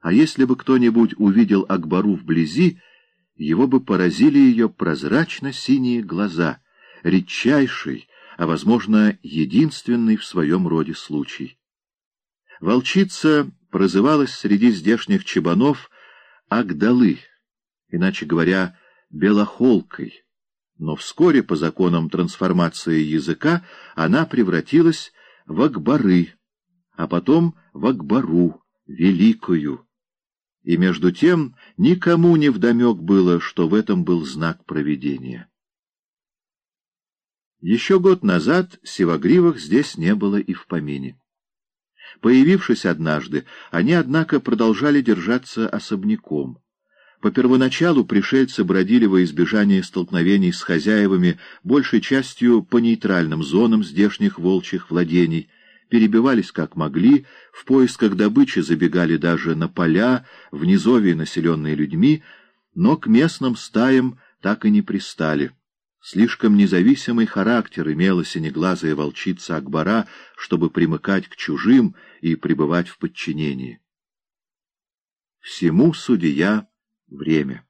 А если бы кто-нибудь увидел Акбару вблизи, его бы поразили ее прозрачно-синие глаза, редчайший, а, возможно, единственный в своем роде случай. Волчица прозывалась среди здешних чебанов Агдалы, иначе говоря, белохолкой, но вскоре по законам трансформации языка она превратилась в Акбары, а потом в Акбару, великую. И между тем никому не вдомек было, что в этом был знак провидения. Еще год назад Сивагривых здесь не было и в помине. Появившись однажды, они, однако, продолжали держаться особняком. По первоначалу пришельцы бродили во избежание столкновений с хозяевами, большей частью по нейтральным зонам здешних волчьих владений, перебивались как могли, в поисках добычи забегали даже на поля, в низовье населенные людьми, но к местным стаям так и не пристали. Слишком независимый характер имела синеглазая волчица Акбара, чтобы примыкать к чужим и пребывать в подчинении. Всему судья время.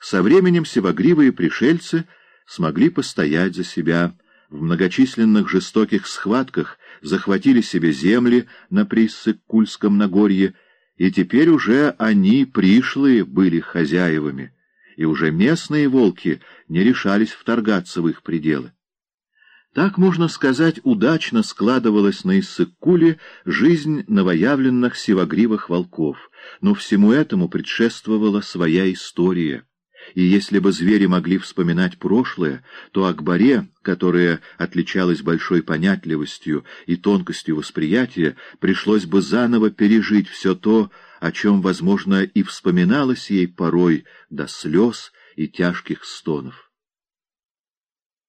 Со временем севагривые пришельцы смогли постоять за себя, в многочисленных жестоких схватках захватили себе земли на Приссык-Кульском Нагорье, и теперь уже они, пришлые, были хозяевами, и уже местные волки не решались вторгаться в их пределы. Так, можно сказать, удачно складывалась на Иссык-Куле жизнь новоявленных сивогривых волков, но всему этому предшествовала своя история. И если бы звери могли вспоминать прошлое, то Акбаре, которая отличалась большой понятливостью и тонкостью восприятия, пришлось бы заново пережить все то, о чем, возможно, и вспоминалось ей порой до слез и тяжких стонов.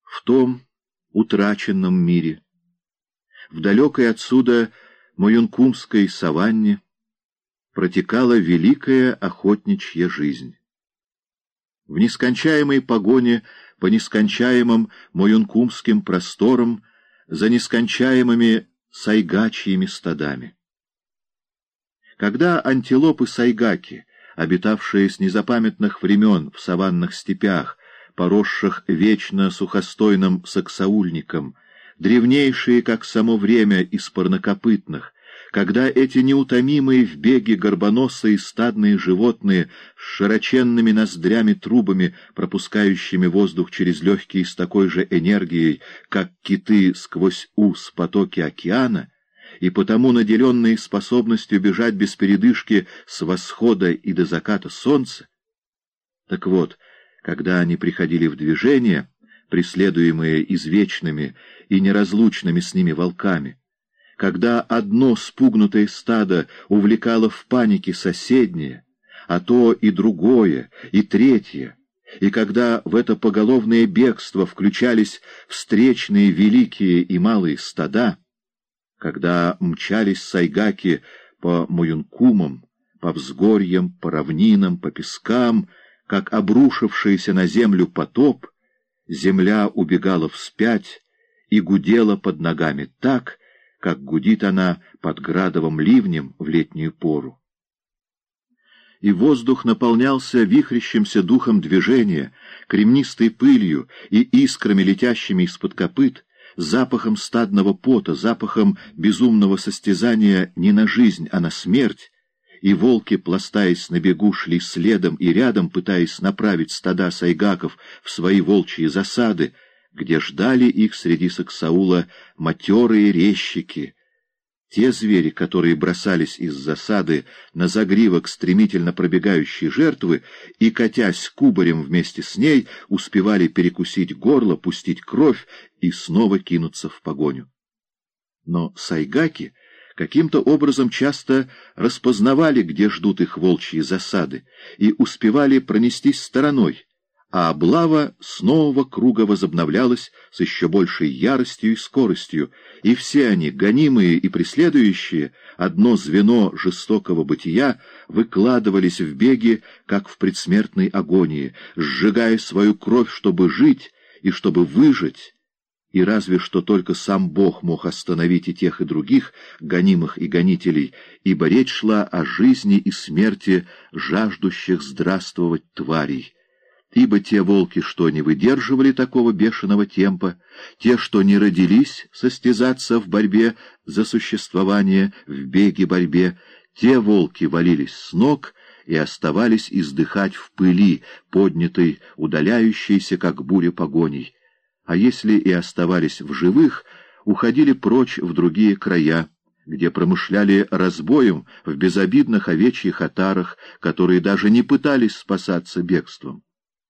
В том утраченном мире, в далекой отсюда Моюнкумской саванне, протекала великая охотничья жизнь. В нескончаемой погоне по нескончаемым моюнкумским просторам за нескончаемыми сайгачьими стадами. Когда антилопы сайгаки, обитавшие с незапамятных времен в саванных степях, поросших вечно сухостойным саксаульником, древнейшие, как само время, из парнокопытных, когда эти неутомимые в беге горбоносые стадные животные с широченными ноздрями-трубами, пропускающими воздух через легкие с такой же энергией, как киты сквозь ус потоки океана, и потому наделенные способностью бежать без передышки с восхода и до заката солнца. Так вот, когда они приходили в движение, преследуемые извечными и неразлучными с ними волками, когда одно спугнутое стадо увлекало в панике соседнее, а то и другое, и третье, и когда в это поголовное бегство включались встречные великие и малые стада, когда мчались сайгаки по Муюнкумам, по взгорьям, по равнинам, по пескам, как обрушившийся на землю потоп, земля убегала вспять и гудела под ногами так, как гудит она под градовым ливнем в летнюю пору. И воздух наполнялся вихрящимся духом движения, кремнистой пылью и искрами, летящими из-под копыт, запахом стадного пота, запахом безумного состязания не на жизнь, а на смерть, и волки, пластаясь на бегу, шли следом и рядом, пытаясь направить стада сайгаков в свои волчьи засады, где ждали их среди Саксаула матерые резчики. Те звери, которые бросались из засады на загривок стремительно пробегающей жертвы и, катясь кубарем вместе с ней, успевали перекусить горло, пустить кровь и снова кинуться в погоню. Но сайгаки каким-то образом часто распознавали, где ждут их волчьи засады, и успевали пронестись стороной, а облава с нового круга возобновлялась с еще большей яростью и скоростью, и все они, гонимые и преследующие, одно звено жестокого бытия, выкладывались в беге, как в предсмертной агонии, сжигая свою кровь, чтобы жить и чтобы выжить, и разве что только сам Бог мог остановить и тех, и других, гонимых и гонителей, ибо речь шла о жизни и смерти жаждущих здравствовать тварей. Ибо те волки, что не выдерживали такого бешеного темпа, те, что не родились состязаться в борьбе за существование, в беге борьбе, те волки валились с ног и оставались издыхать в пыли, поднятой, удаляющейся, как буря погоней а если и оставались в живых, уходили прочь в другие края, где промышляли разбоем в безобидных овечьих отарах, которые даже не пытались спасаться бегством.